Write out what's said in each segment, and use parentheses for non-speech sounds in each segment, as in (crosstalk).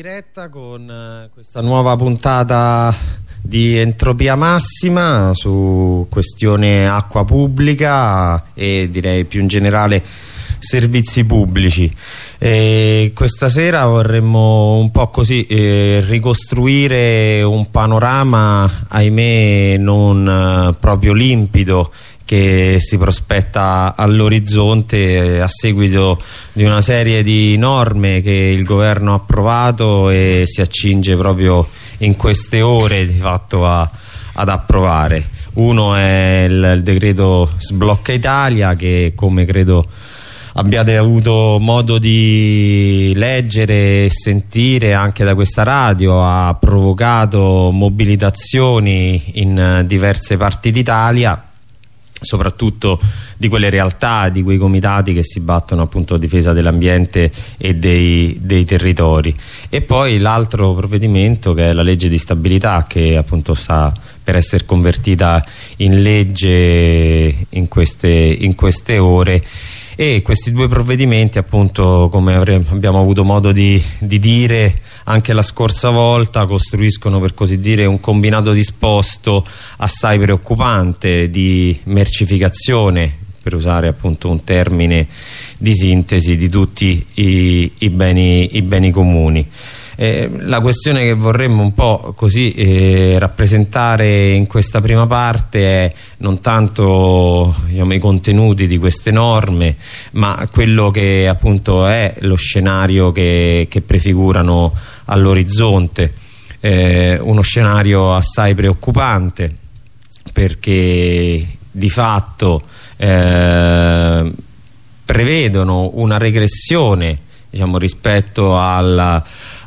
diretta con eh, questa nuova puntata di Entropia Massima su questione acqua pubblica e direi più in generale servizi pubblici. E questa sera vorremmo un po' così eh, ricostruire un panorama, ahimè, non eh, proprio limpido che si prospetta all'orizzonte a seguito di una serie di norme che il governo ha approvato e si accinge proprio in queste ore di fatto a, ad approvare. Uno è il, il decreto Sblocca Italia che come credo abbiate avuto modo di leggere e sentire anche da questa radio ha provocato mobilitazioni in diverse parti d'Italia soprattutto di quelle realtà, di quei comitati che si battono appunto a difesa dell'ambiente e dei, dei, territori. E poi l'altro provvedimento che è la legge di stabilità che appunto sta per essere convertita in legge in queste, in queste ore e questi due provvedimenti appunto come abbiamo avuto modo di, di dire anche la scorsa volta costruiscono per così dire un combinato disposto assai preoccupante di mercificazione per usare appunto un termine di sintesi di tutti i, i, beni, i beni comuni eh, la questione che vorremmo un po' così eh, rappresentare in questa prima parte è non tanto diciamo, i contenuti di queste norme ma quello che appunto è lo scenario che, che prefigurano all'orizzonte. Eh, uno scenario assai preoccupante perché di fatto eh, prevedono una regressione diciamo, rispetto alla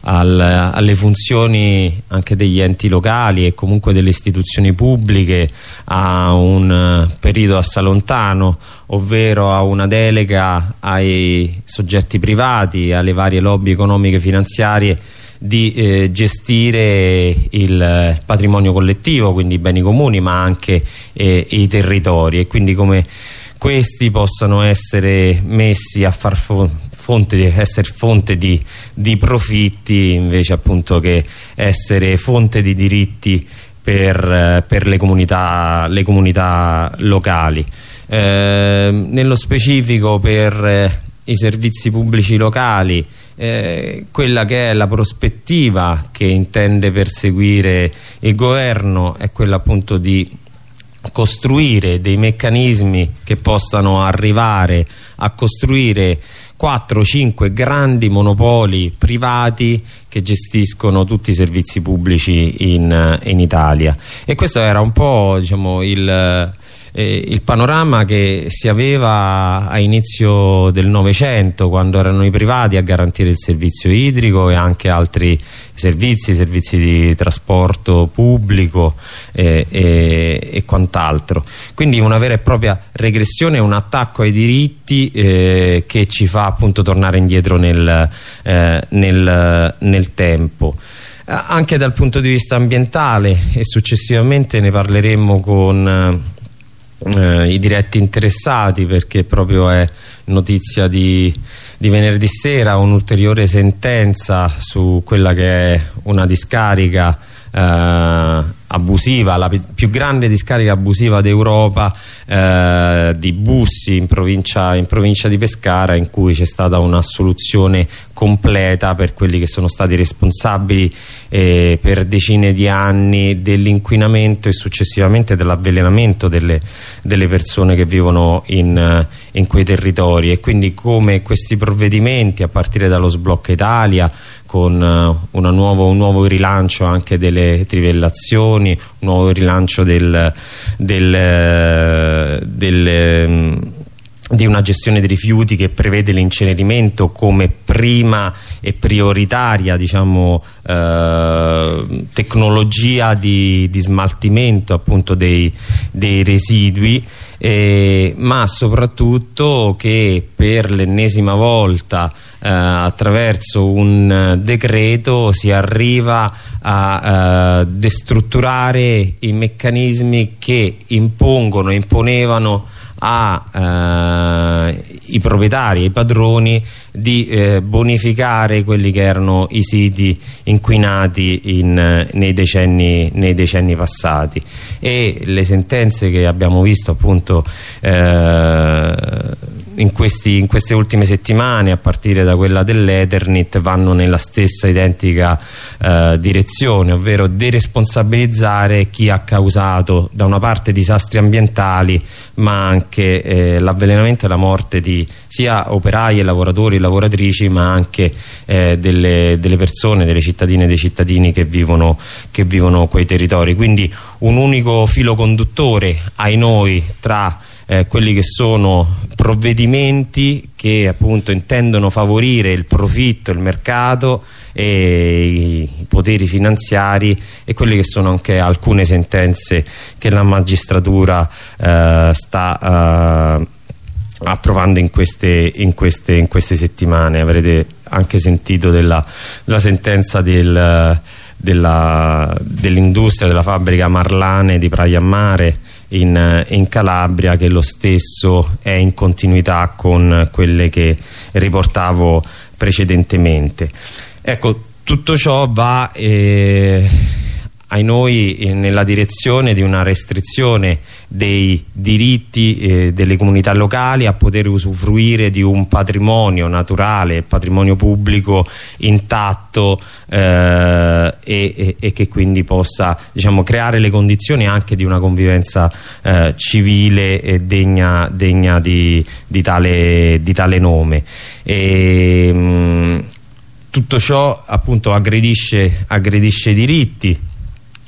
al, alle funzioni anche degli enti locali e comunque delle istituzioni pubbliche a un eh, periodo assai lontano ovvero a una delega ai soggetti privati alle varie lobby economiche e finanziarie di eh, gestire il patrimonio collettivo, quindi i beni comuni ma anche eh, i territori. E quindi come questi possano essere messi a far fonte di, essere fonte di, di profitti invece appunto che essere fonte di diritti per, per le, comunità, le, comunità, locali. Eh, nello specifico per eh, i servizi pubblici locali eh, quella che è la prospettiva che intende perseguire il governo è quella appunto di costruire dei meccanismi che possano arrivare a costruire 4-5 grandi monopoli privati che gestiscono tutti i servizi pubblici in, in Italia. E questo era un po' diciamo, il eh, il panorama che si aveva a inizio del Novecento quando erano i privati a garantire il servizio idrico e anche altri servizi, servizi di trasporto pubblico eh, e, e, quant'altro. Quindi una vera e propria regressione, un attacco ai diritti eh, che ci fa appunto tornare indietro nel, eh, nel, nel tempo eh, anche dal punto di vista ambientale e successivamente ne parleremo con eh, i diretti interessati perché proprio è notizia di, di venerdì sera un'ulteriore sentenza su quella che è una discarica eh, abusiva, la più grande discarica abusiva d'Europa eh, di Bussi in provincia, in provincia, di Pescara in cui c'è stata un'assoluzione completa per quelli che sono stati responsabili eh, per decine di anni dell'inquinamento e successivamente dell'avvelenamento delle, delle, persone che vivono in, in quei territori. E quindi come questi provvedimenti a partire dallo sblocco Italia con uh, nuovo, un nuovo rilancio anche delle trivellazioni, un nuovo rilancio del, del, del um, di una gestione dei rifiuti che prevede l'incenerimento come prima e prioritaria diciamo, eh, tecnologia di, di, smaltimento appunto dei, dei residui. Eh, ma soprattutto che per l'ennesima volta eh, attraverso un decreto si arriva a eh, destrutturare i meccanismi che impongono, imponevano ai i proprietari e i padroni di eh, bonificare quelli che erano i siti inquinati in, nei, decenni, nei, decenni, passati. E le sentenze che abbiamo visto appunto eh, in, questi, in, queste ultime settimane a partire da quella dell'Eternit vanno nella stessa identica eh, direzione ovvero deresponsabilizzare chi ha causato da una parte disastri ambientali ma anche eh, l'avvelenamento e la morte di sia operai e lavoratori e lavoratrici ma anche eh, delle, delle, persone, delle cittadine e dei cittadini che vivono, che vivono quei territori. Quindi un unico filo conduttore ai noi tra eh, quelli che sono provvedimenti che appunto intendono favorire il profitto, il mercato e i poteri finanziari e quelle che sono anche alcune sentenze che la magistratura eh, sta eh, approvando in queste, in, queste, in queste, settimane. Avrete anche sentito della, della sentenza del, dell'industria della, della fabbrica Marlane di Praia Mare in, in, Calabria che lo stesso è in continuità con quelle che riportavo precedentemente. Ecco tutto ciò va eh, ai noi eh, nella direzione di una restrizione dei diritti eh, delle comunità locali a poter usufruire di un patrimonio naturale, patrimonio pubblico intatto eh, e, e, che quindi possa diciamo, creare le condizioni anche di una convivenza eh, civile e degna, degna di, di, tale, di, tale, nome. E, mh, mm, tutto ciò appunto aggredisce, aggredisce i diritti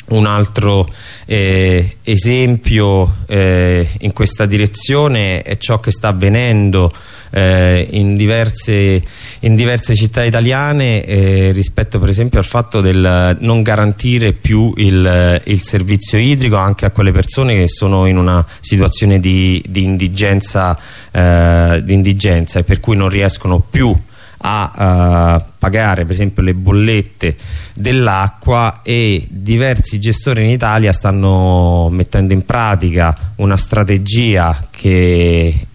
un altro eh, esempio eh, in questa direzione è ciò che sta avvenendo eh, in, diverse, in, diverse, città italiane eh, rispetto per esempio al fatto del non garantire più il, il, servizio idrico anche a quelle persone che sono in una situazione di, di, indigenza, eh, di indigenza e per cui non riescono più a a uh, pagare per esempio le bollette dell'acqua e diversi gestori in Italia stanno mettendo in pratica una strategia che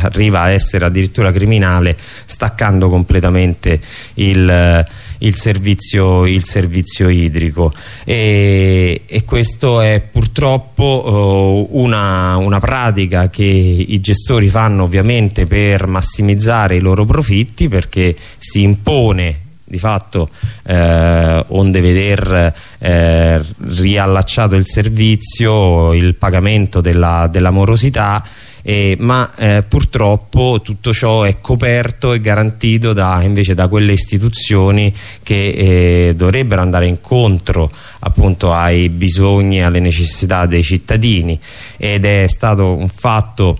arriva a essere addirittura criminale staccando completamente il il servizio, il servizio idrico. E, e, questo è purtroppo uh, una, una pratica che i gestori fanno ovviamente per massimizzare i loro profitti perché si impone di fatto eh, onde veder eh, riallacciato il servizio il pagamento della, della morosità eh, ma eh, purtroppo tutto ciò è coperto e garantito da, invece da quelle istituzioni che eh, dovrebbero andare incontro appunto ai bisogni e alle necessità dei cittadini. Ed è stato un fatto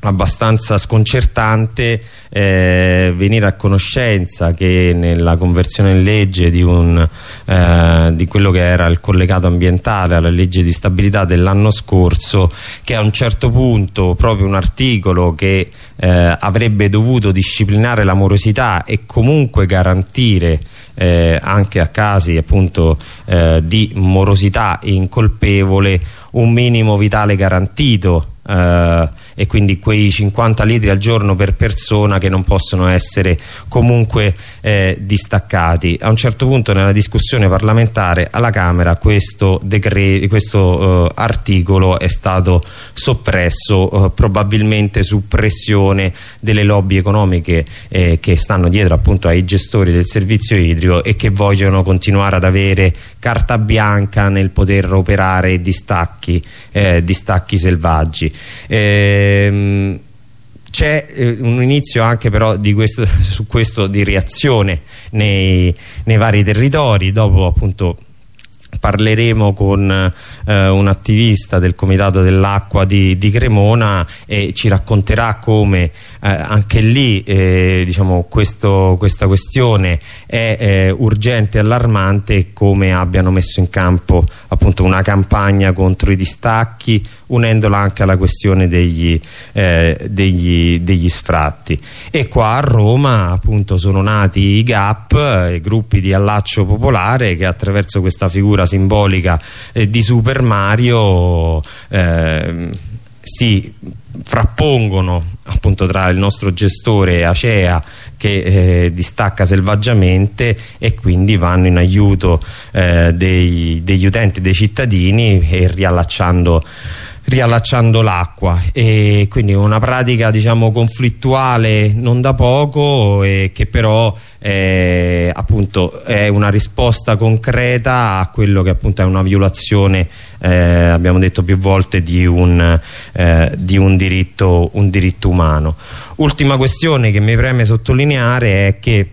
abbastanza sconcertante eh, venire a conoscenza che nella conversione in legge di, un, eh, di, quello che era il collegato ambientale alla legge di stabilità dell'anno scorso che a un certo punto proprio un articolo che eh, avrebbe dovuto disciplinare la morosità e comunque garantire eh, anche a casi appunto eh, di morosità incolpevole un minimo vitale garantito eh, e quindi quei 50 litri al giorno per persona che non possono essere comunque eh, distaccati. A un certo punto nella discussione parlamentare alla Camera questo, questo eh, articolo è stato soppresso eh, probabilmente su pressione delle lobby economiche eh, che stanno dietro appunto ai gestori del servizio idrico e che vogliono continuare ad avere carta bianca nel poter operare distacchi, eh, distacchi selvaggi. Eh, ehm, c'è eh, un inizio anche però questo, (laughs) su questo di reazione nei, nei vari territori. Dopo appunto parleremo con eh, un attivista del Comitato dell'Acqua di, di, Cremona e ci racconterà come eh, anche lì eh, diciamo, questo, questa questione è eh, urgente e allarmante come abbiano messo in campo appunto una campagna contro i distacchi unendola anche alla questione degli, eh, degli, degli sfratti. E qua a Roma appunto sono nati i GAP, i gruppi di allaccio popolare che attraverso questa figura simbolica eh, di Super Mario eh, si frappongono appunto tra il nostro gestore Acea che eh, distacca selvaggiamente e quindi vanno in aiuto eh, dei, degli utenti, dei cittadini e riallacciando riallacciando l'acqua. E quindi una pratica diciamo conflittuale non da poco e che però è, appunto è una risposta concreta a quello che appunto è una violazione eh, abbiamo detto più volte di un, eh, di un, diritto, un diritto umano. Ultima questione che mi preme sottolineare è che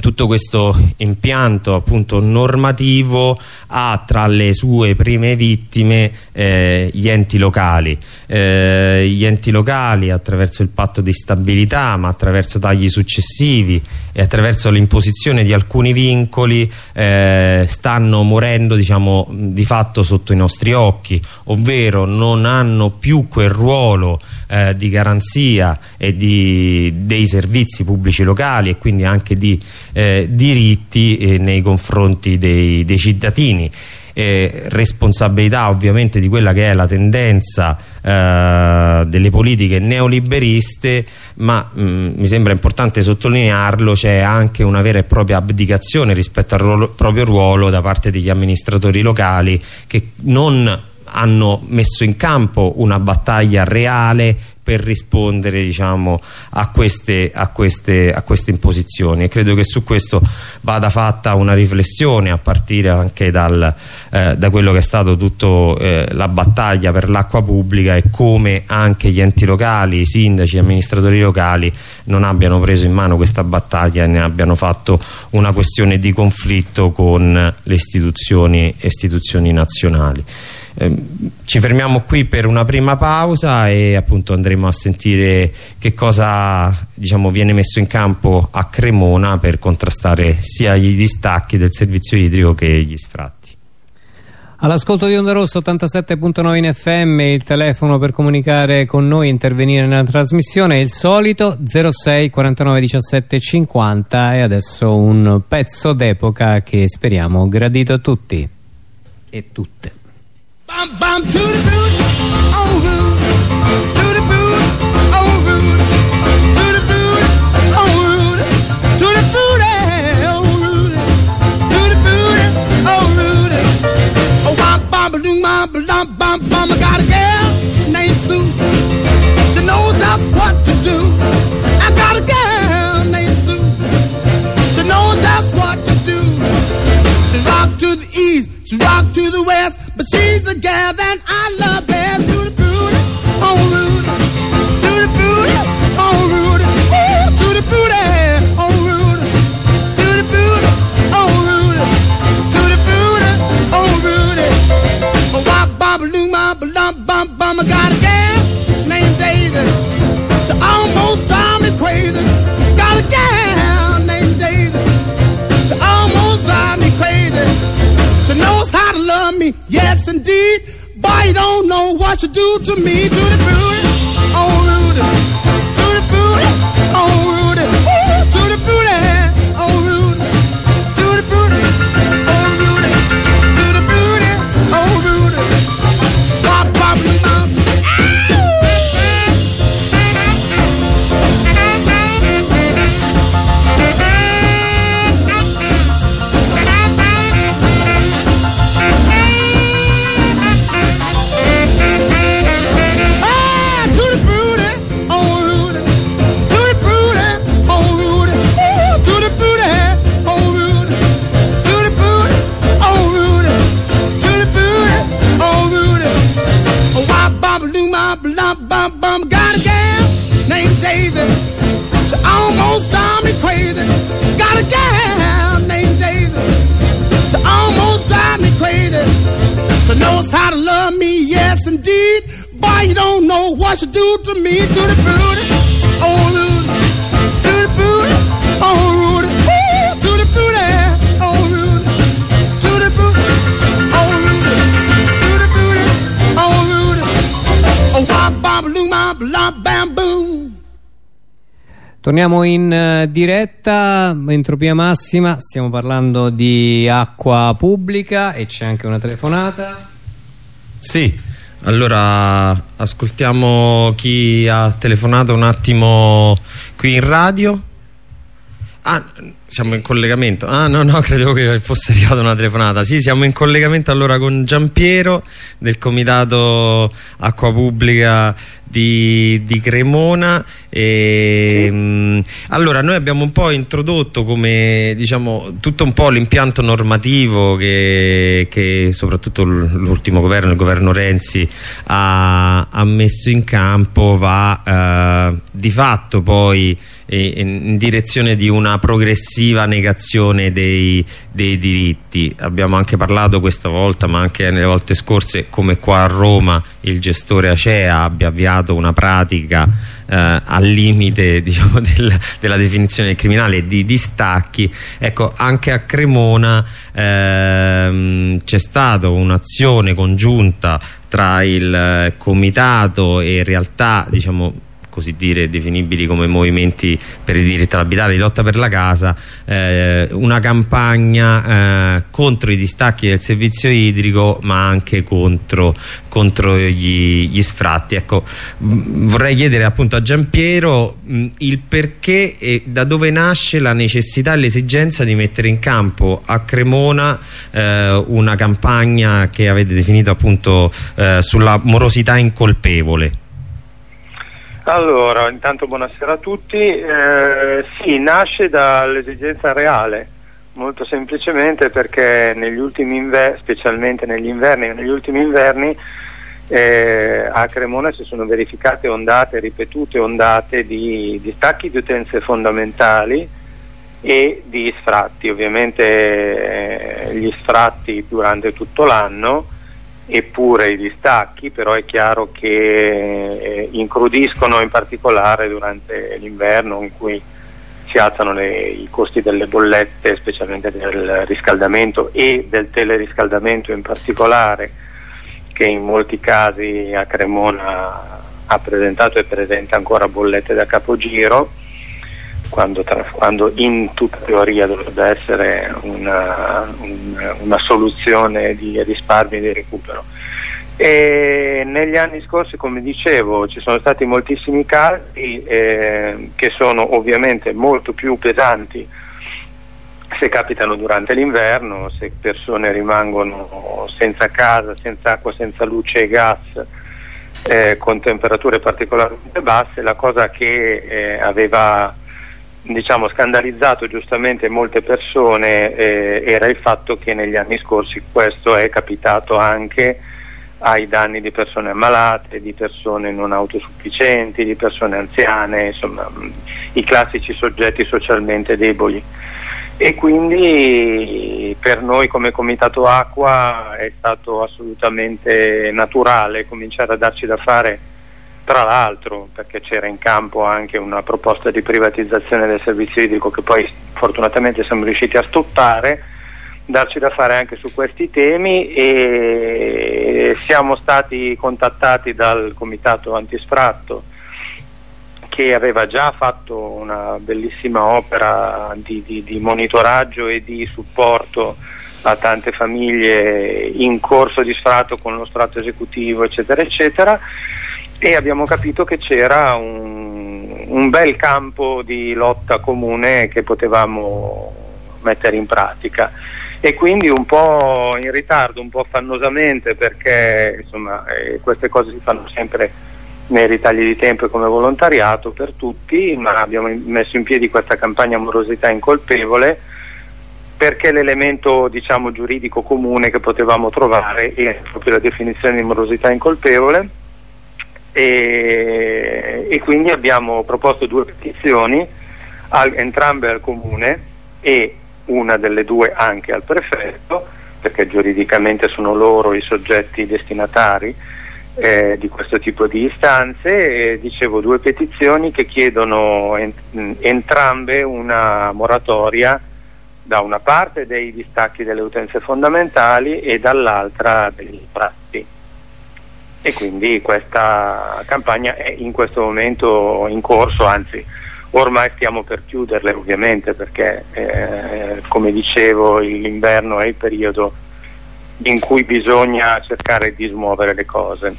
tutto questo impianto appunto normativo ha tra le sue prime vittime eh, gli enti locali. Eh, gli enti locali attraverso il patto di stabilità ma attraverso tagli successivi e attraverso l'imposizione di alcuni vincoli eh, stanno morendo diciamo di fatto sotto i nostri occhi ovvero non hanno più quel ruolo eh, di garanzia e di, dei servizi pubblici locali e quindi anche di eh, diritti eh, nei confronti dei, dei cittadini. Eh, responsabilità ovviamente di quella che è la tendenza eh, delle politiche neoliberiste ma mh, mm, mi sembra importante sottolinearlo c'è anche una vera e propria abdicazione rispetto al ruolo, proprio ruolo da parte degli amministratori locali che non hanno messo in campo una battaglia reale per rispondere diciamo, a, queste, a, queste, a, queste, imposizioni e credo che su questo vada fatta una riflessione a partire anche dal, eh, da quello che è stato tutta eh, la battaglia per l'acqua pubblica e come anche gli enti locali, i sindaci, gli amministratori locali non abbiano preso in mano questa battaglia e ne abbiano fatto una questione di conflitto con le istituzioni, istituzioni nazionali. Eh, ci fermiamo qui per una prima pausa e appunto andremo a sentire che cosa diciamo, viene messo in campo a Cremona per contrastare sia gli distacchi del servizio idrico che gli sfratti. All'ascolto di Onda Rossa 87.9 in FM, il telefono per comunicare con noi e intervenire nella trasmissione è il solito 06 49 17 50 e adesso un pezzo d'epoca che speriamo gradito a tutti e tutte. Bum, bum, to the boot, oh rude, to the boot, oh rude, to the oh rude, to the oh rude, to the boot, oh rude. Oh, bum, bum, bum, bum, bum, bum, bum. I got a girl named Sue. She knows just what to do. I got a girl named Sue. She knows just what to do. She rock to the east, she rock to the west. She's the gal that I love don't know what you do to me, to the booty, Torniamo in eh, diretta, entropia massima, stiamo parlando di acqua pubblica e c'è anche una telefonata. Sì, Allora ascoltiamo chi ha telefonato un attimo qui in radio. Ah, siamo in collegamento. Ah, no, no, (laughs) credevo che fosse arrivata una telefonata. Sì, siamo in collegamento allora con Giampiero del Comitato Acqua Pubblica di, di Cremona. E, mh, mm, allora, noi abbiamo un po' introdotto come diciamo tutto un po' l'impianto normativo che, che soprattutto l'ultimo governo, il governo Renzi, ha, ha messo in campo, va eh, di fatto poi in direzione di una progressiva negazione dei, dei, diritti. Abbiamo anche parlato questa volta, ma anche nelle volte scorse, come qua a Roma il gestore Acea abbia avviato una pratica eh, al limite (laughs) diciamo, del, della definizione del criminale di distacchi. Ecco, anche a Cremona ehm, c'è stata un'azione congiunta tra il comitato e in realtà diciamo così dire definibili come movimenti per i diritti all'abitare di lotta per la casa eh, una campagna eh, contro i distacchi del servizio idrico ma anche contro, contro gli, gli, sfratti. Ecco vorrei chiedere appunto a Giampiero il perché e da dove nasce la necessità e l'esigenza di mettere in campo a Cremona eh, una campagna che avete definito appunto eh, sulla morosità incolpevole allora, intanto buonasera a tutti. Eh, sì, nasce dall'esigenza reale, molto semplicemente perché negli ultimi inverni, specialmente negli inverni, negli ultimi inverni eh, a Cremona si sono verificate ondate, ripetute ondate di distacchi di utenze fondamentali e di sfratti. Ovviamente eh, gli sfratti durante tutto l'anno eppure i distacchi, però è chiaro che eh, incrudiscono in particolare durante l'inverno in cui si alzano le, i costi delle bollette, specialmente del riscaldamento e del teleriscaldamento in particolare, che in molti casi a Cremona ha presentato e presenta ancora bollette da capogiro quando, tra, quando, in tutta teoria dovrebbe essere una, una, una soluzione di risparmio e di recupero. E negli anni scorsi, come dicevo, ci sono stati moltissimi casi eh, che sono ovviamente molto più pesanti se capitano durante l'inverno, se persone rimangono senza casa, senza acqua, senza luce e gas, eh, con temperature particolarmente basse, la cosa che eh, aveva diciamo, scandalizzato giustamente molte persone eh, era il fatto che negli anni scorsi questo è capitato anche ai danni di persone ammalate, di persone non autosufficienti, di persone anziane, insomma i classici soggetti socialmente deboli. E quindi per noi come Comitato Acqua è stato assolutamente naturale cominciare a darci da fare tra l'altro perché c'era in campo anche una proposta di privatizzazione del servizio idrico che poi fortunatamente siamo riusciti a stoppare, darci da fare anche su questi temi e siamo stati contattati dal comitato antisfratto che aveva già fatto una bellissima opera di, di, di monitoraggio e di supporto a tante famiglie in corso di sfratto con lo strato esecutivo eccetera eccetera e abbiamo capito che c'era un, un, bel campo di lotta comune che potevamo mettere in pratica. E quindi un po' in ritardo, un po' affannosamente perché insomma, eh, queste cose si fanno sempre nei ritagli di tempo e come volontariato per tutti, ma abbiamo messo in piedi questa campagna morosità incolpevole perché l'elemento diciamo, giuridico comune che potevamo trovare è proprio la definizione di morosità incolpevole e, e quindi abbiamo proposto due petizioni, al, entrambe al comune e una delle due anche al prefetto, perché giuridicamente sono loro i soggetti destinatari eh, di questo tipo di istanze. E, dicevo due petizioni che chiedono ent entrambe una moratoria da una parte dei distacchi delle utenze fondamentali e dall'altra degli sprazzi e quindi questa campagna è in questo momento in corso, anzi ormai stiamo per chiuderle ovviamente perché eh, come dicevo l'inverno è il periodo in cui bisogna cercare di smuovere le cose.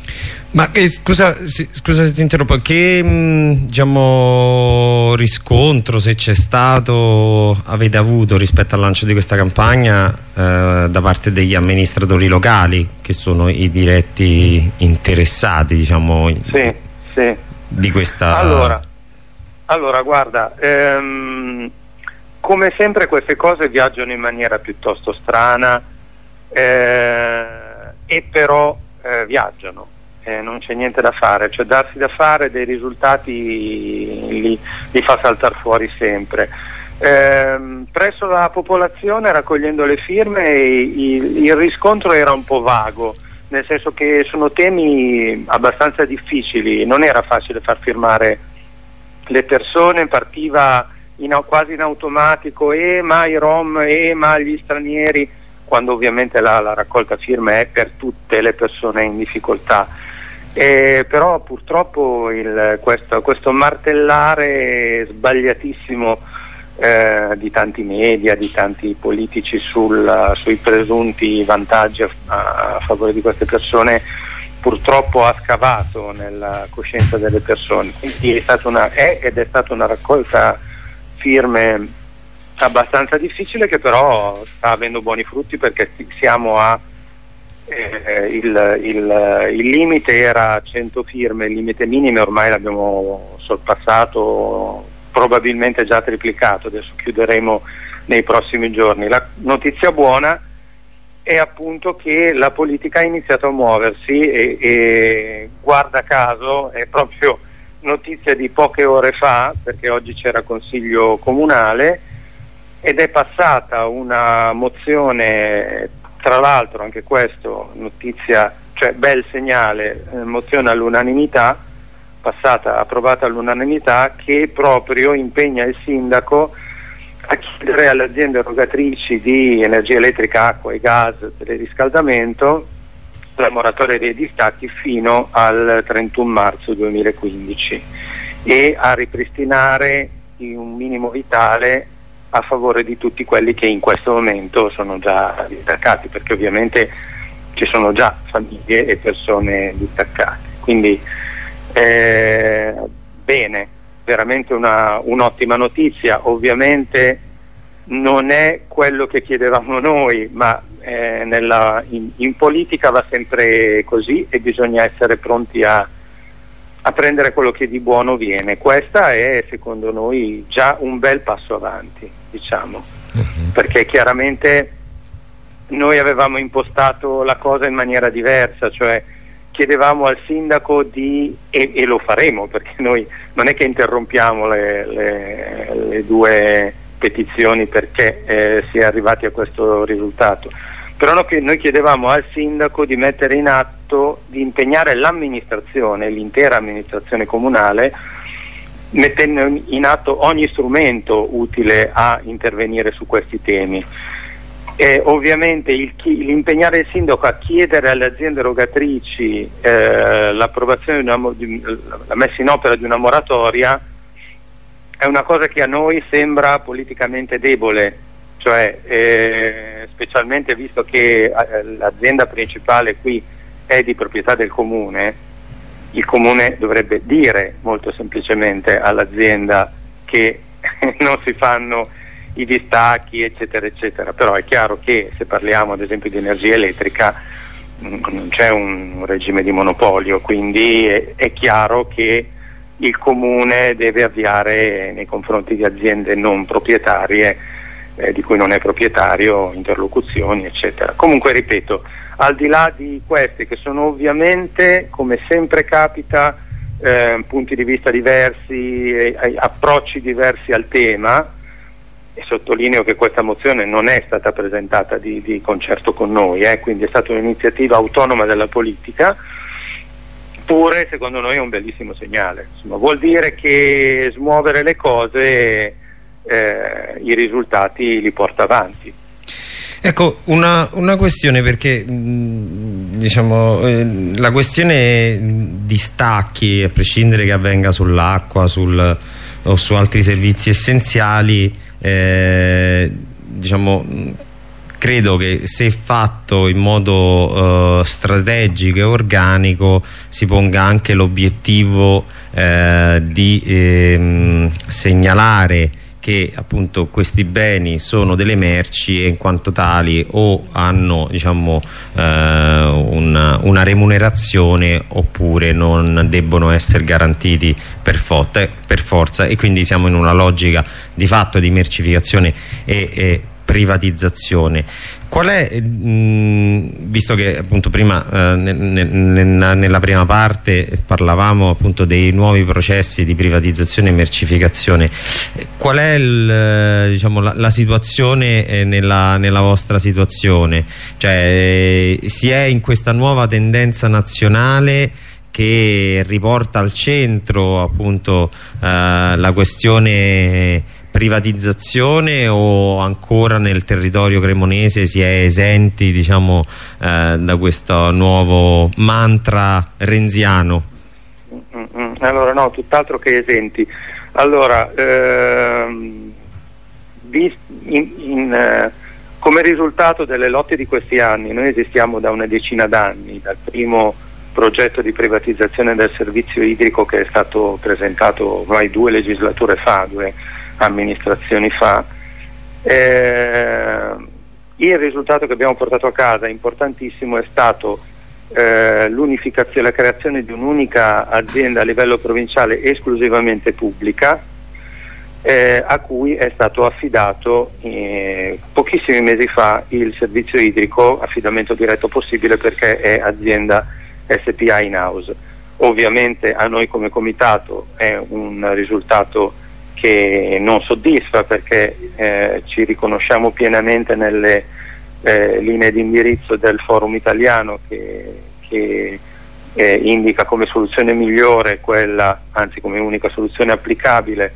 Ma eh, scusa, scusa, se ti interrompo, che mh, mm, diciamo, riscontro, se c'è stato, avete avuto rispetto al lancio di questa campagna eh, da parte degli amministratori locali, che sono i diretti interessati, diciamo, sì, sì. di questa... Allora, allora guarda, ehm, come sempre queste cose viaggiano in maniera piuttosto strana, e però eh, viaggiano, eh, non c'è niente da fare, cioè darsi da fare dei risultati li, li fa saltare fuori sempre. Eh, presso la popolazione raccogliendo le firme il, il riscontro era un po' vago, nel senso che sono temi abbastanza difficili, non era facile far firmare le persone, partiva in, quasi in automatico e ma i rom e ma gli stranieri quando ovviamente la, la raccolta firme è per tutte le persone in difficoltà. Eh, però purtroppo il, questo, questo, martellare sbagliatissimo eh, di tanti media, di tanti politici sul, sui presunti vantaggi a, a, favore di queste persone purtroppo ha scavato nella coscienza delle persone. Quindi è, una, è ed è stata una raccolta firme abbastanza difficile che però sta avendo buoni frutti perché siamo a eh, il, il, il, limite era 100 firme, il limite minimo ormai l'abbiamo sorpassato, probabilmente già triplicato, adesso chiuderemo nei prossimi giorni. La notizia buona è appunto che la politica ha iniziato a muoversi e, e guarda caso è proprio notizia di poche ore fa, perché oggi c'era consiglio comunale, ed è passata una mozione, tra l'altro anche questo notizia, cioè bel segnale, eh, mozione all'unanimità, passata, approvata all'unanimità, che proprio impegna il sindaco a chiedere alle aziende erogatrici di energia elettrica, acqua e gas per il riscaldamento la moratoria dei distacchi fino al 31 marzo 2015 e a ripristinare un minimo vitale a favore di tutti quelli che in questo momento sono già distaccati, perché ovviamente ci sono già famiglie e persone distaccate. Quindi eh, bene, veramente un'ottima un notizia, ovviamente non è quello che chiedevamo noi, ma eh, nella, in, in, politica va sempre così e bisogna essere pronti a, a prendere quello che di buono viene. Questa è secondo noi già un bel passo avanti diciamo, uh-huh. perché chiaramente noi avevamo impostato la cosa in maniera diversa, cioè chiedevamo al sindaco di, e, e lo faremo perché noi non è che interrompiamo le, le, le due petizioni perché eh, si è arrivati a questo risultato, però noi chiedevamo al sindaco di mettere in atto, di impegnare l'amministrazione, l'intera amministrazione comunale mettendo in atto ogni strumento utile a intervenire su questi temi. Eh, ovviamente l'impegnare il sindaco a chiedere alle aziende erogatrici eh, l'approvazione di una, di, la messa in opera di una moratoria è una cosa che a noi sembra politicamente debole, cioè eh, specialmente visto che eh, l'azienda principale qui è di proprietà del comune, il comune dovrebbe dire molto semplicemente all'azienda che (laughs) non si fanno i distacchi eccetera eccetera, però è chiaro che se parliamo ad esempio di energia elettrica mm, non c'è un regime di monopolio, quindi è, è chiaro che il comune deve avviare nei confronti di aziende non proprietarie eh, di cui non è proprietario interlocuzioni eccetera. Comunque ripeto, al di là di queste che sono ovviamente, come sempre capita, eh, punti di vista diversi, eh, approcci diversi al tema, e sottolineo che questa mozione non è stata presentata di, di concerto con noi, eh, quindi è stata un'iniziativa autonoma della politica, pure secondo noi è un bellissimo segnale. Insomma, vuol dire che smuovere le cose eh, i risultati li porta avanti. Ecco, una, una questione perché mh, diciamo, eh, la questione di stacchi, a prescindere che avvenga sull'acqua sul, o su altri servizi essenziali, eh, diciamo, credo che se fatto in modo eh, strategico e organico si ponga anche l'obiettivo eh, di ehm, segnalare che appunto questi beni sono delle merci e in quanto tali o hanno diciamo eh, una, una, remunerazione oppure non debbono essere garantiti per, per, forza. E quindi siamo in una logica di fatto di mercificazione e, e privatizzazione Qual è, mh, visto che appunto prima eh, ne, ne, nella prima parte parlavamo appunto dei nuovi processi di privatizzazione e mercificazione, qual è il, diciamo, la, la, situazione eh, nella, nella, vostra situazione? Cioè eh, si è in questa nuova tendenza nazionale che riporta al centro appunto eh, la questione privatizzazione o ancora nel territorio cremonese si è esenti diciamo, eh, da questo nuovo mantra renziano? Mm, mm, allora no, tutt'altro che esenti. Allora, ehm, in, in, eh, come risultato delle lotte di questi anni, noi esistiamo da una decina d'anni, dal primo progetto di privatizzazione del servizio idrico che è stato presentato ormai due legislature fa, due amministrazioni fa. Eh, il risultato che abbiamo portato a casa, importantissimo, è stato eh, l'unificazione, la creazione di un'unica azienda a livello provinciale esclusivamente pubblica, eh, a cui è stato affidato eh, pochissimi mesi fa il servizio idrico, affidamento diretto possibile perché è azienda SPA in house. Ovviamente a noi come comitato è un risultato che non soddisfa perché eh, ci riconosciamo pienamente nelle eh, linee di indirizzo del forum italiano che, che eh, indica come soluzione migliore quella, anzi come unica soluzione applicabile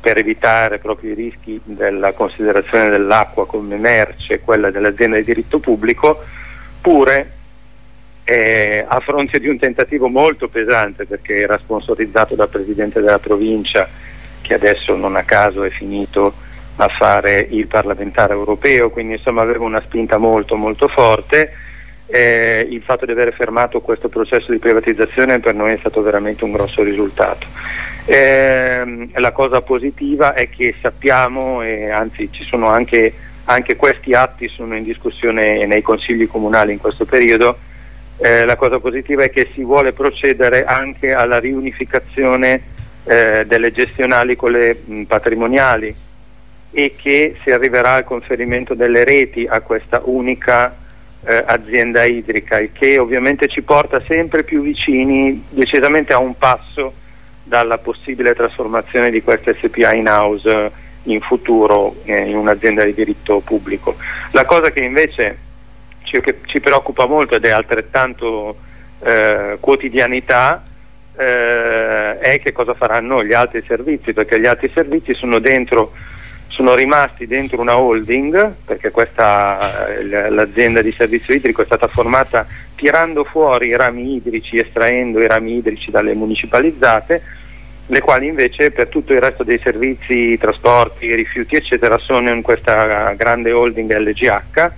per evitare proprio i rischi della considerazione dell'acqua come merce, quella dell'azienda di diritto pubblico, pure eh, a fronte di un tentativo molto pesante perché era sponsorizzato dal Presidente della provincia che adesso non a caso è finito a fare il parlamentare europeo, quindi insomma aveva una spinta molto molto forte. Eh, il fatto di aver fermato questo processo di privatizzazione per noi è stato veramente un grosso risultato. Eh, la cosa positiva è che sappiamo, e anzi ci sono anche, anche questi atti sono in discussione nei consigli comunali in questo periodo, eh, la cosa positiva è che si vuole procedere anche alla riunificazione eh, delle gestionali con le mh, patrimoniali e che si arriverà al conferimento delle reti a questa unica eh, azienda idrica, il che ovviamente ci porta sempre più vicini, decisamente a un passo dalla possibile trasformazione di questa SPA in house in futuro eh, in un'azienda di diritto pubblico. La cosa che invece ci, che ci preoccupa molto ed è altrettanto eh, quotidianità eh, è che cosa faranno gli altri servizi, perché gli altri servizi sono, dentro, sono rimasti dentro una holding, perché eh, l'azienda di servizio idrico è stata formata tirando fuori i rami idrici, estraendo i rami idrici dalle municipalizzate, le quali invece per tutto il resto dei servizi, trasporti, rifiuti eccetera sono in questa grande holding LGH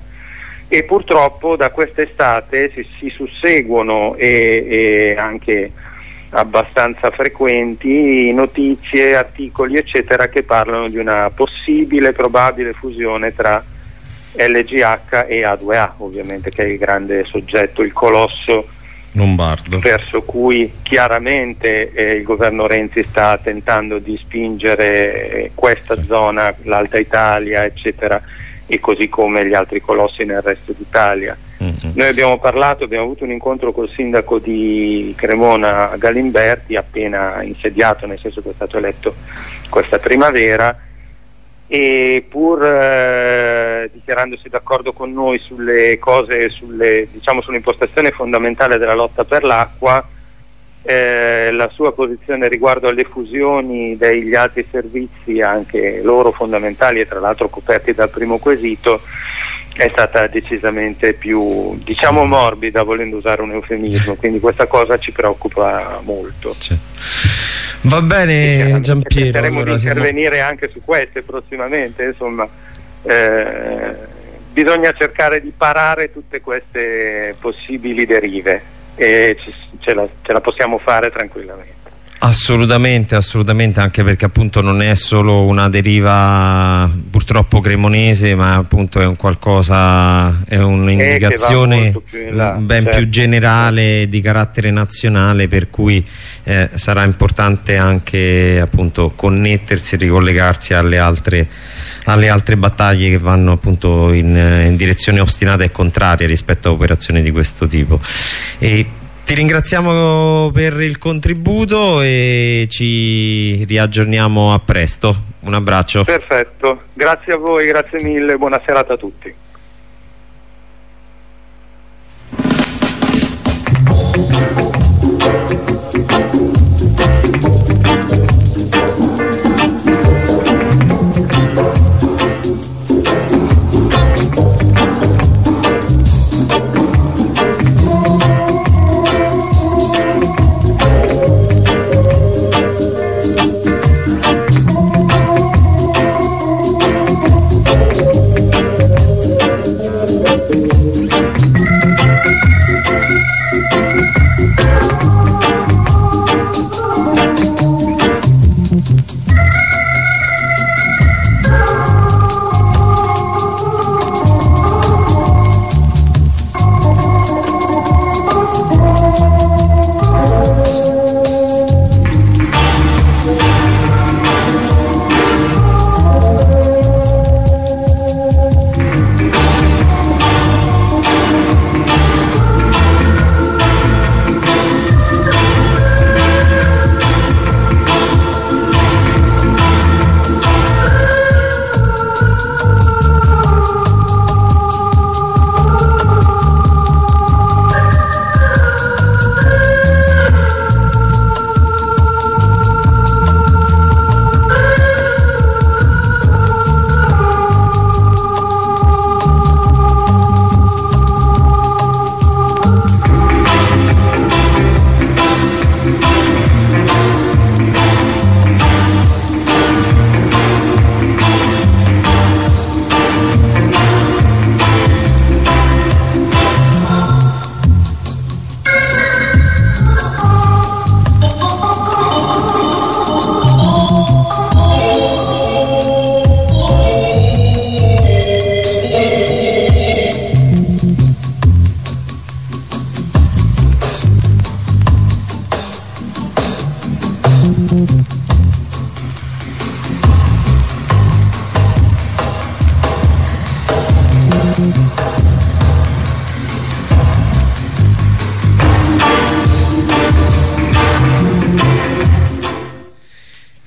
e purtroppo da quest'estate si, si susseguono e, e anche abbastanza frequenti notizie, articoli eccetera che parlano di una possibile probabile fusione tra LGH e A2A ovviamente che è il grande soggetto, il colosso Lombardo. verso cui chiaramente eh, il governo Renzi sta tentando di spingere questa zona, l'Alta Italia eccetera e così come gli altri colossi nel resto d'Italia. Mm-hmm. Noi abbiamo parlato, abbiamo avuto un incontro col sindaco di Cremona Galimberti appena insediato, nel senso che è stato eletto questa primavera e pur eh, dichiarandosi d'accordo con noi sulle cose, sulle, diciamo, sull'impostazione fondamentale della lotta per l'acqua, eh, la sua posizione riguardo alle fusioni degli altri servizi, anche loro fondamentali e tra l'altro coperti dal primo quesito, è stata decisamente più, diciamo, morbida, volendo usare un eufemismo, (laughs) quindi questa cosa ci preoccupa molto. Va bene Giampiero. Cercheremo allora di intervenire siamo... anche su queste prossimamente, insomma. Eh, bisogna cercare di parare tutte queste possibili derive e ce, la, ce la possiamo fare tranquillamente. Assolutamente, assolutamente, anche perché appunto non è solo una deriva purtroppo cremonese, ma appunto è un qualcosa, è un'indicazione ben certo. più generale di carattere nazionale, per cui eh, sarà importante anche appunto connettersi e ricollegarsi alle altre, alle altre battaglie che vanno appunto in, in direzione ostinata e contraria rispetto a operazioni di questo tipo. E ti ringraziamo per il contributo e ci riaggiorniamo a presto. Un abbraccio. Perfetto, grazie a voi, grazie mille, buona serata a tutti.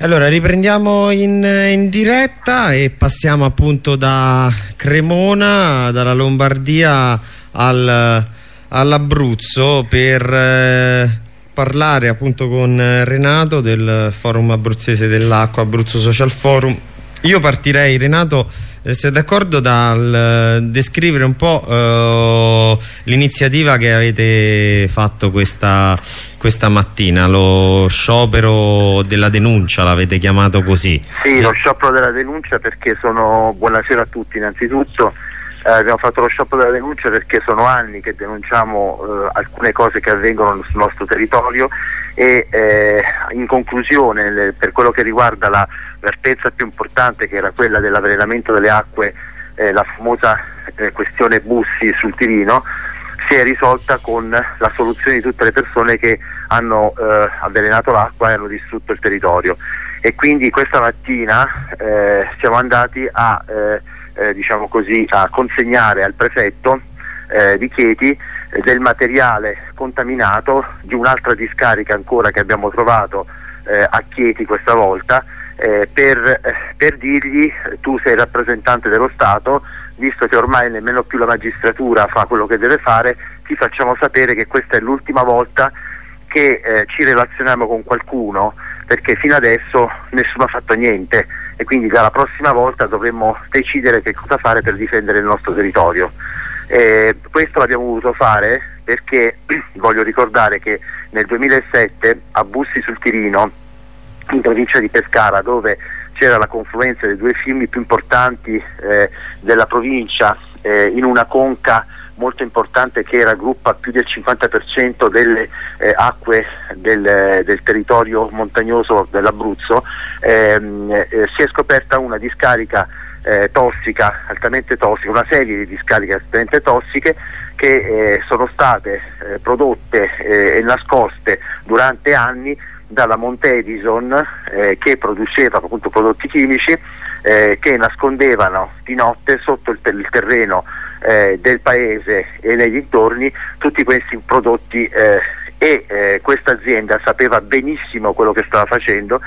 Allora riprendiamo in, in, diretta e passiamo appunto da Cremona, dalla Lombardia al, all'Abruzzo per eh, parlare appunto con Renato del forum abruzzese dell'acqua, Abruzzo Social Forum. Io partirei Renato eh, sei d'accordo dal eh, descrivere un po' uh, l'iniziativa che avete fatto questa, questa, mattina, lo sciopero della denuncia, l'avete chiamato così? Sì, lo sciopero della denuncia perché sono, buonasera a tutti innanzitutto, eh, abbiamo fatto lo sciopero della denuncia perché sono anni che denunciamo eh, alcune cose che avvengono sul nostro territorio e eh, in conclusione per quello che riguarda la vertenza più importante che era quella dell'avvelenamento delle acque, eh, la famosa eh, questione Bussi sul Tirino, si è risolta con la soluzione di tutte le persone che hanno eh, avvelenato l'acqua e hanno distrutto il territorio. E quindi questa mattina siamo andati a, eh, eh, diciamo così, a consegnare al prefetto di Chieti del materiale contaminato di un'altra discarica ancora che abbiamo trovato a Chieti questa volta eh, per, eh, per, dirgli tu sei rappresentante dello Stato, visto che ormai nemmeno più la magistratura fa quello che deve fare, ti facciamo sapere che questa è l'ultima volta che eh, ci relazioniamo con qualcuno perché fino adesso nessuno ha fatto niente e quindi dalla prossima volta dovremmo decidere che cosa fare per difendere il nostro territorio. Eh, questo l'abbiamo voluto fare perché (clears throat) voglio ricordare che nel 2007 a Bussi sul Tirino in provincia di Pescara dove c'era la confluenza dei due fiumi più importanti eh, della provincia eh, in una conca molto importante che raggruppa più del 50% delle eh, acque del, del, territorio montagnoso dell'Abruzzo, ehm, eh, si è scoperta una discarica eh, tossica, altamente tossica, una serie di discariche altamente tossiche che eh, sono state eh, prodotte eh, e nascoste durante anni dalla Monte Edison che produceva appunto prodotti chimici che nascondevano di notte sotto il, il terreno eh, del paese e nei dintorni tutti questi prodotti eh, e eh, questa azienda sapeva benissimo quello che stava facendo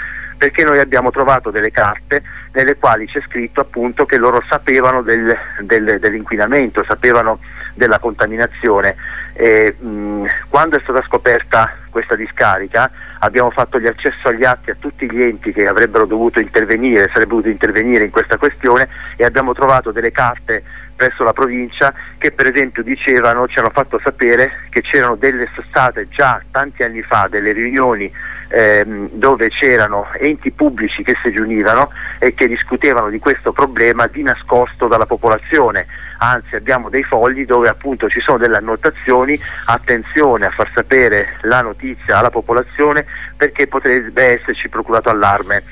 perché noi abbiamo trovato delle carte nelle quali c'è scritto appunto che loro sapevano del, del, dell'inquinamento, sapevano della contaminazione. E, mh, quando è stata scoperta questa discarica abbiamo fatto gli accessi agli atti a tutti gli enti che avrebbero dovuto intervenire, sarebbero dovuti intervenire in questa questione e abbiamo trovato delle carte presso la provincia che per esempio dicevano, ci hanno fatto sapere che c'erano delle state già tanti anni fa delle riunioni ehm, dove c'erano enti pubblici che si riunivano e che discutevano di questo problema di nascosto dalla popolazione anzi abbiamo dei fogli dove appunto ci sono delle annotazioni, attenzione a far sapere la notizia alla popolazione perché potrebbe esserci procurato allarme.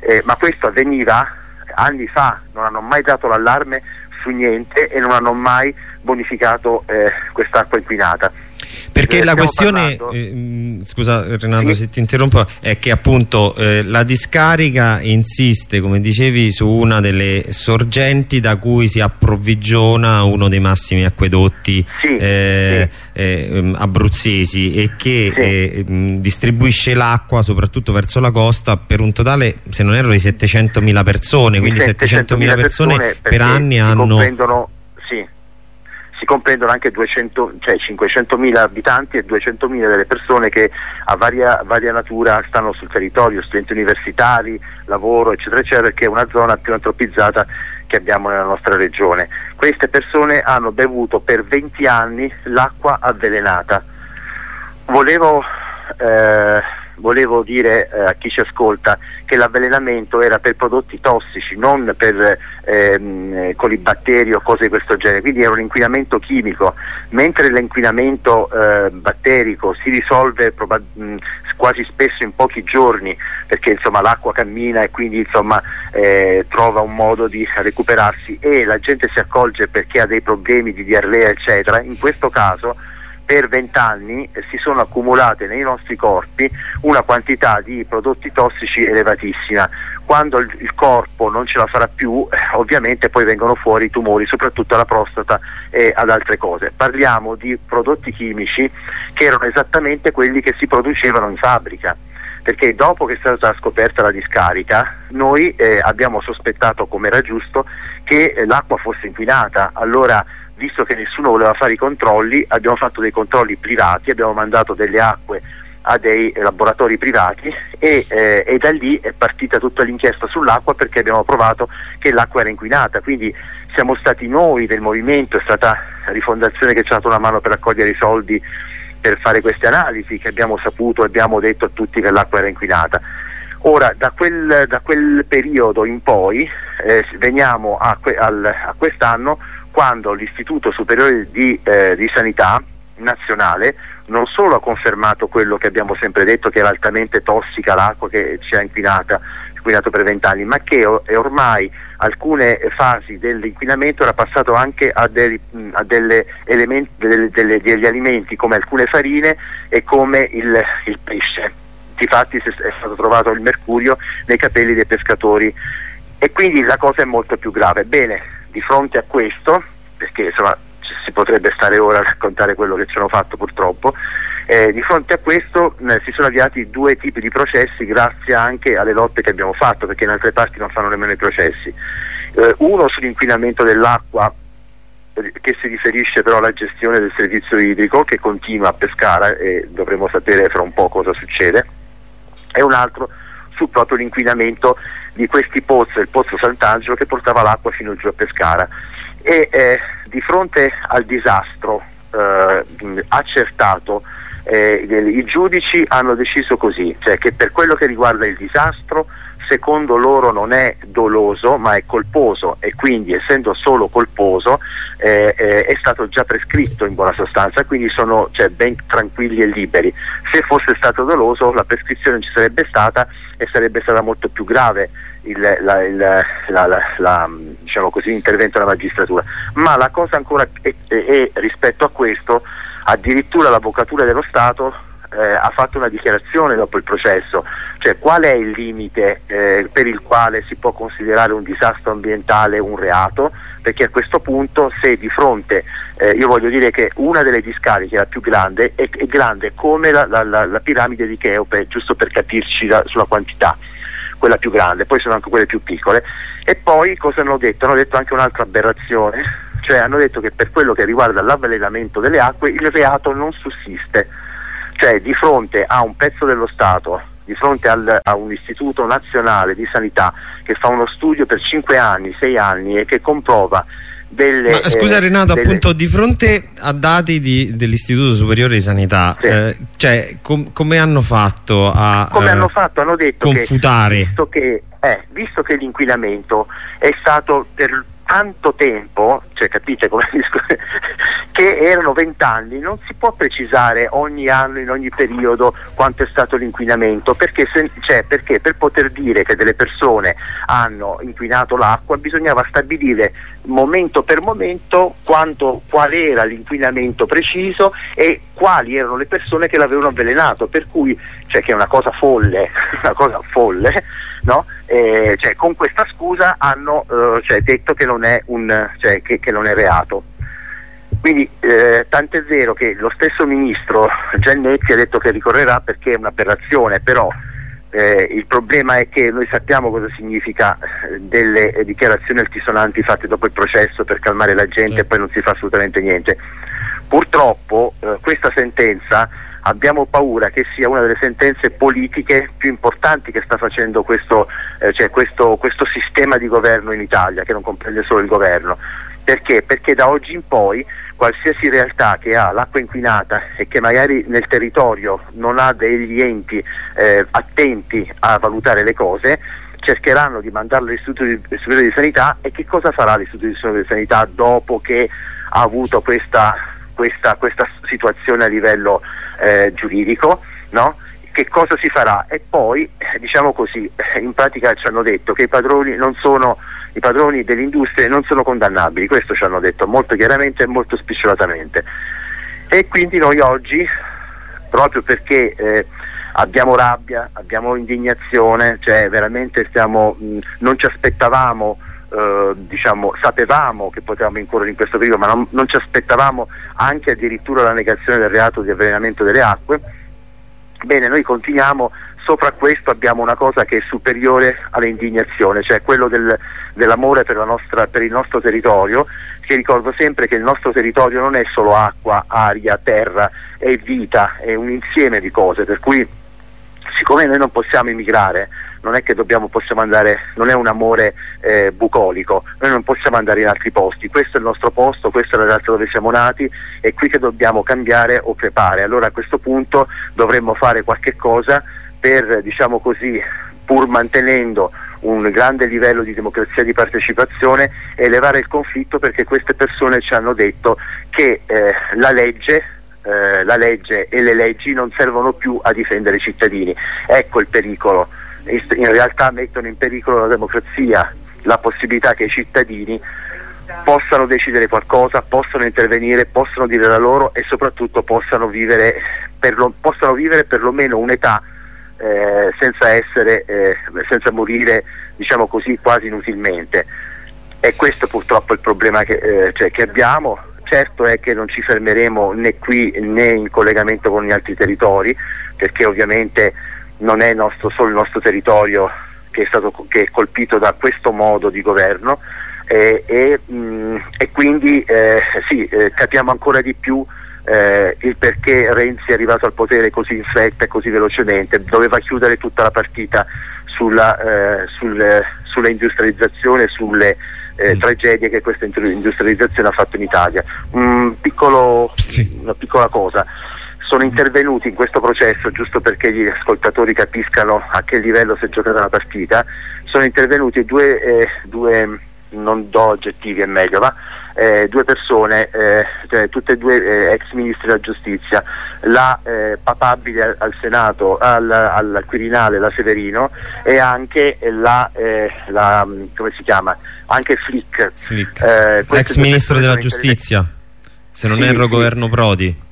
Eh, ma questo avveniva anni fa, non hanno mai dato l'allarme su niente e non hanno mai bonificato eh, quest'acqua inquinata. Perché eh, la questione, eh, scusa Renato sì. se ti interrompo, è che appunto eh, la discarica insiste, come dicevi, su una delle sorgenti da cui si approvvigiona uno dei massimi acquedotti sì, eh, sì. Ehm, abruzzesi e che eh, distribuisce l'acqua soprattutto verso la costa per un totale, se non erro, di 700.000 persone, quindi 700.000 persone per anni hanno si comprendono anche 200, cioè 500.000 abitanti e 200.000 delle persone che a varia, varia, natura stanno sul territorio, studenti universitari, lavoro eccetera eccetera perché è una zona più antropizzata che abbiamo nella nostra regione. Queste persone hanno bevuto per 20 anni l'acqua avvelenata. Volevo eh, volevo dire eh, a chi ci ascolta che l'avvelenamento era per prodotti tossici, non per ehm, colibatteri o cose di questo genere, quindi era un inquinamento chimico, mentre l'inquinamento eh, batterico si risolve mh, quasi spesso in pochi giorni perché l'acqua cammina e quindi insomma, eh, trova un modo di recuperarsi e la gente si accorge perché ha dei problemi di diarrea eccetera, in questo caso per vent'anni si sono accumulate nei nostri corpi una quantità di prodotti tossici elevatissima. Quando il, il corpo non ce la farà più, eh, ovviamente poi vengono fuori i tumori, soprattutto alla prostata e ad altre cose. Parliamo di prodotti chimici che erano esattamente quelli che si producevano in fabbrica perché dopo che è stata scoperta la discarica noi eh, abbiamo sospettato come era giusto che eh, l'acqua fosse inquinata allora visto che nessuno voleva fare i controlli, abbiamo fatto dei controlli privati, abbiamo mandato delle acque a dei laboratori privati e, eh, e da lì è partita tutta l'inchiesta sull'acqua perché abbiamo provato che l'acqua era inquinata, quindi siamo stati noi del movimento, è stata Rifondazione che ci ha dato una mano per raccogliere i soldi per fare queste analisi che abbiamo saputo e abbiamo detto a tutti che l'acqua era inquinata. Ora, da quel, da quel periodo in poi eh, veniamo a, que, al, a quest'anno quando l'Istituto Superiore di, eh, di Sanità nazionale non solo ha confermato quello che abbiamo sempre detto che era altamente tossica l'acqua che ci ha inquinata, inquinato per vent'anni, ma che ormai alcune fasi dell'inquinamento era passato anche a, dei, a elementi, delle, delle, degli alimenti come alcune farine e come il, il pesce. Difatti è stato trovato il mercurio nei capelli dei pescatori e quindi la cosa è molto più grave. Bene, di fronte a questo, perché insomma si potrebbe stare ora a raccontare quello che ci hanno fatto purtroppo, eh, di fronte a questo eh, si sono avviati due tipi di processi grazie anche alle lotte che abbiamo fatto, perché in altre parti non fanno nemmeno i processi. Eh, uno sull'inquinamento dell'acqua eh, che si riferisce però alla gestione del servizio idrico che continua a Pescara e dovremo sapere fra un po' cosa succede, e un altro su proprio l'inquinamento di questi pozzi, il pozzo Sant'Angelo che portava l'acqua fino giù a Pescara. E eh, di fronte al disastro eh, accertato eh, i giudici hanno deciso così, cioè che per quello che riguarda il disastro secondo loro non è doloso ma è colposo e quindi essendo solo colposo eh, eh, è stato già prescritto in buona sostanza, quindi sono cioè, ben tranquilli e liberi. Se fosse stato doloso la prescrizione ci sarebbe stata e sarebbe stata molto più grave diciamo l'intervento della magistratura. Ma la cosa ancora è, è, è rispetto a questo, addirittura l'Avvocatura dello Stato eh, ha fatto una dichiarazione dopo il processo, cioè qual è il limite eh, per il quale si può considerare un disastro ambientale un reato, perché a questo punto se di fronte, eh, io voglio dire che una delle discariche, la più grande, è, è grande come la, la, la, la, piramide di Cheope, giusto per capirci sulla quantità quella più grande, poi sono anche quelle più piccole. E poi cosa hanno detto? Hanno detto anche un'altra aberrazione, cioè hanno detto che per quello che riguarda l'avvelenamento delle acque il reato non sussiste cioè di fronte a un pezzo dello Stato, di fronte al, a un istituto nazionale di sanità che fa uno studio per 5 anni, 6 anni e che comprova delle, Ma, scusa eh, Renato, delle... appunto di fronte a dati dell'Istituto Superiore di Sanità, sì. eh, cioè, com come hanno fatto a come eh, hanno fatto? Hanno detto confutare? Che, visto che, eh, visto che l'inquinamento è stato per tanto tempo, cioè capite come (laughs) che erano vent'anni, non si può precisare ogni anno, in ogni periodo quanto è stato l'inquinamento, perché, se, cioè, perché per poter dire che delle persone hanno inquinato l'acqua bisognava stabilire momento per momento quanto, qual era l'inquinamento preciso e quali erano le persone che l'avevano avvelenato, per cui, cioè che è una cosa folle, (laughs) una cosa folle, no? eh, cioè, con questa scusa hanno eh, cioè, detto che non, un, cioè, che, che non è reato. Quindi eh, tant'è vero che lo stesso ministro Giannetti ha detto che ricorrerà perché è un'aberrazione, però eh, il problema è che noi sappiamo cosa significa eh, delle dichiarazioni altisonanti fatte dopo il processo per calmare la gente e poi non si fa assolutamente niente. Purtroppo eh, questa sentenza abbiamo paura che sia una delle sentenze politiche più importanti che sta facendo questo, eh, cioè questo, questo sistema di governo in Italia, che non comprende solo il governo. Perché? Perché da oggi in poi qualsiasi realtà che ha l'acqua inquinata e che magari nel territorio non ha degli enti eh, attenti a valutare le cose, cercheranno di mandarlo all'Istituto Superiore di Sanità e che cosa farà l'Istituto di Sanità dopo che ha avuto questa, questa, questa situazione a livello eh, giuridico? No? Che cosa si farà? E poi, eh, diciamo così, in pratica ci hanno detto che i padroni sono i padroni delle non sono condannabili, questo ci hanno detto molto chiaramente e molto spicciolatamente. E quindi noi oggi, proprio perché eh, abbiamo rabbia, abbiamo indignazione, cioè veramente stiamo, mh, non ci aspettavamo, eh, diciamo, sapevamo che potevamo incorrere in questo periodo, ma non, non ci aspettavamo anche addirittura la negazione del reato di avvelenamento delle acque. Bene, noi continuiamo sopra questo abbiamo una cosa che è superiore all'indignazione, cioè quello del, dell'amore per, per, il nostro territorio, che ricordo sempre che il nostro territorio non è solo acqua, aria, terra, è vita, è un insieme di cose, per cui siccome noi non possiamo immigrare, non è che dobbiamo, possiamo andare, non è un amore eh, bucolico, noi non possiamo andare in altri posti, questo è il nostro posto, questa è la realtà dove siamo nati, è qui che dobbiamo cambiare o crepare, allora a questo punto dovremmo fare qualche cosa per, diciamo così, pur mantenendo un grande livello di democrazia e di partecipazione, elevare il conflitto perché queste persone ci hanno detto che eh, la legge eh, la legge e le leggi non servono più a difendere i cittadini. Ecco il pericolo. In realtà mettono in pericolo la democrazia, la possibilità che i cittadini possano decidere qualcosa, possano intervenire, possano dire la loro e soprattutto possano vivere, lo, possano vivere perlomeno un'età eh, senza, essere, eh, senza morire diciamo così, quasi inutilmente. E questo purtroppo è il problema che, eh, cioè, che abbiamo. Certo è che non ci fermeremo né qui né in collegamento con gli altri territori, perché ovviamente non è nostro, solo il nostro territorio che è, stato, che è colpito da questo modo di governo eh, e, mh, mm, e, quindi eh, sì, eh, capiamo ancora di più eh, il perché Renzi è arrivato al potere così in fretta e così velocemente, doveva chiudere tutta la partita sulla, eh, sul, sulla industrializzazione, sulle eh, mm. tragedie che questa industrializzazione ha fatto in Italia. Un piccolo, sì. Una piccola cosa sono intervenuti in questo processo, giusto perché gli ascoltatori capiscano a che livello si è giocata la partita, sono intervenuti due, eh, due non do oggettivi è meglio, ma eh, due persone, eh, cioè, tutte e due eh, ex ministri della giustizia, la eh, papabile al, al Senato, al, al, Quirinale, la Severino e anche la, eh, la come si chiama? Anche Flick. Flick. Ex ministro della giustizia, se non sì, erro sì. governo Prodi.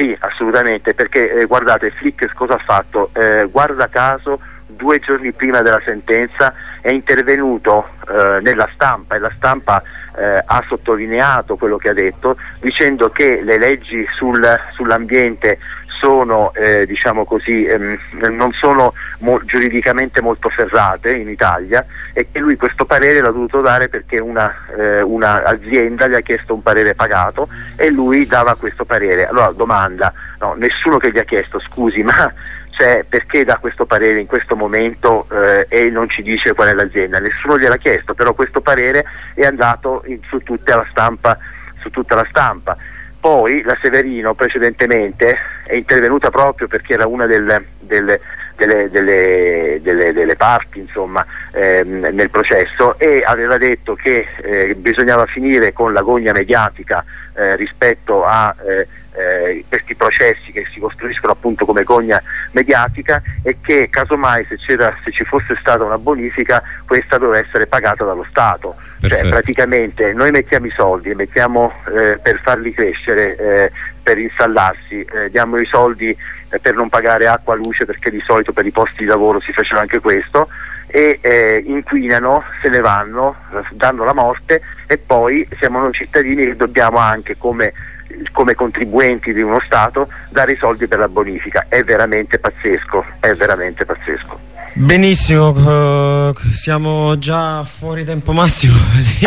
Sì, assolutamente, perché eh, guardate, Flick cosa ha fatto? Eh, guarda caso, due giorni prima della sentenza è intervenuto eh, nella stampa e la stampa eh, ha sottolineato quello che ha detto dicendo che le leggi sul, sull'ambiente sono, eh, diciamo così, ehm, non sono mo giuridicamente molto ferrate in Italia e che lui questo parere l'ha dovuto dare perché un'azienda eh, una gli ha chiesto un parere pagato e lui dava questo parere. Allora domanda, no, nessuno che gli ha chiesto scusi (laughs) ma cioè, perché dà questo parere in questo momento eh, e non ci dice qual è l'azienda? Nessuno gliel'ha chiesto, però questo parere è andato in, su, tutta stampa, su tutta la stampa. Poi la Severino precedentemente è intervenuta proprio perché era una del, del, delle, delle, delle, delle, parti insomma, ehm, nel processo e aveva detto che eh, bisognava finire con l'agonia mediatica eh, rispetto a eh, eh, questi processi che si costruiscono appunto come gogna mediatica e che casomai se, se ci fosse stata una bonifica questa doveva essere pagata dallo Stato. Cioè, praticamente noi mettiamo i soldi, mettiamo eh, per farli crescere, eh, per installarsi, eh, diamo i soldi eh, per non pagare acqua, luce perché di solito per i posti di lavoro si faceva anche questo e eh, inquinano, se ne vanno, danno la morte e poi siamo noi cittadini che dobbiamo anche come come contribuenti di uno Stato dare i soldi per la bonifica. È veramente pazzesco, è veramente pazzesco. Benissimo, uh, siamo già fuori tempo massimo (laughs) di,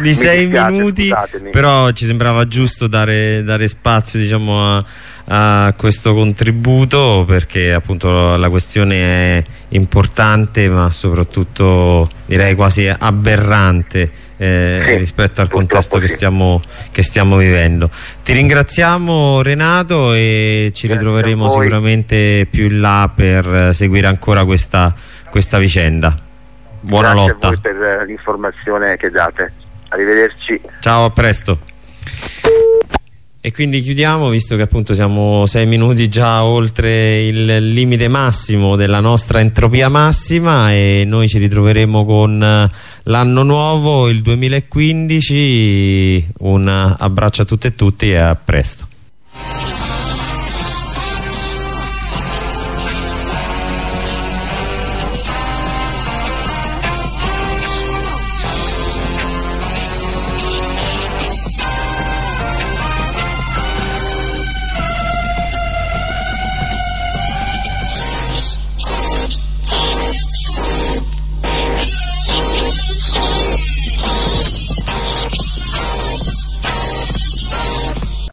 di sei dispiace, minuti, scusatemi. però ci sembrava giusto dare, dare spazio diciamo, a, a, questo contributo perché appunto la questione è importante ma soprattutto direi quasi aberrante eh, sì, rispetto al contesto che stiamo, che stiamo, vivendo. Ti ringraziamo Renato e ci Grazie ritroveremo sicuramente più in là per seguire ancora questa, questa vicenda. Buona Grazie lotta. Grazie per l'informazione che date. Arrivederci. Ciao, a presto. E quindi chiudiamo, visto che appunto siamo sei minuti già oltre il limite massimo della nostra entropia massima e noi ci ritroveremo con l'anno nuovo, il 2015. Un abbraccio a tutte e tutti e a presto.